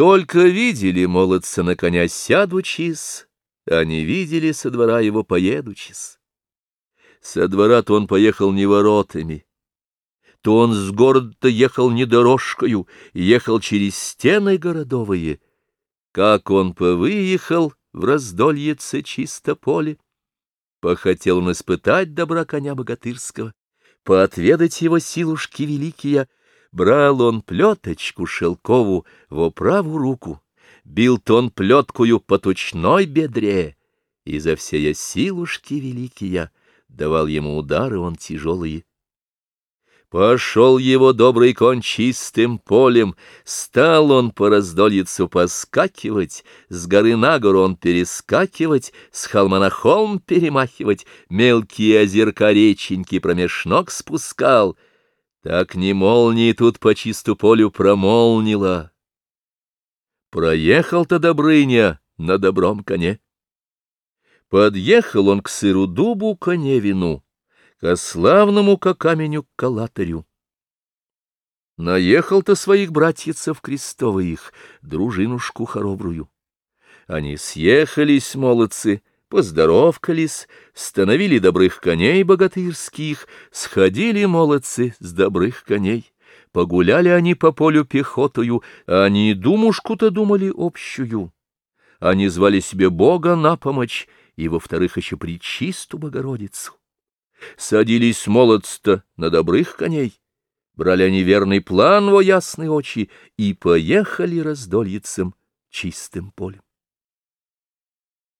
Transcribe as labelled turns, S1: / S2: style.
S1: Только видели молодца на коня сядучись, а не видели со двора его поедучись. Со двора-то он поехал не воротами, то он с города-то ехал не дорожкою, ехал через стены городовые. Как он повыехал в раздольице чисто поле, похотел он испытать добра коня богатырского, поотведать его силушки великие, брал он плеточку шелкову во правую руку, бил тон плеткую по тучной бедре, и за всея силушки великие давал ему удары он тяжелые. Пошел его добрый конь чистым полем, стал он по раздольицу поскакивать, с горы на гору он перескакивать, с холма на холм перемахивать, мелкие озерка реченьки промеж ног спускал. Так не молнии тут по чисту полю промолнила. Проехал-то Добрыня на добром коне. Подъехал он к сыру дубу коневину ко славному ко каменю калатарю. Наехал-то своих братьицев крестовых, дружинушку хоробрую. Они съехались, молодцы, поздоровкались, становили добрых коней богатырских, сходили молодцы с добрых коней. Погуляли они по полю пехотою, а они думушку-то думали общую. Они звали себе Бога на помощь, и, во-вторых, еще причисту Богородицу. Садились молодцы на добрых коней, брали они верный план во ясные очи и поехали раздольицем чистым полем.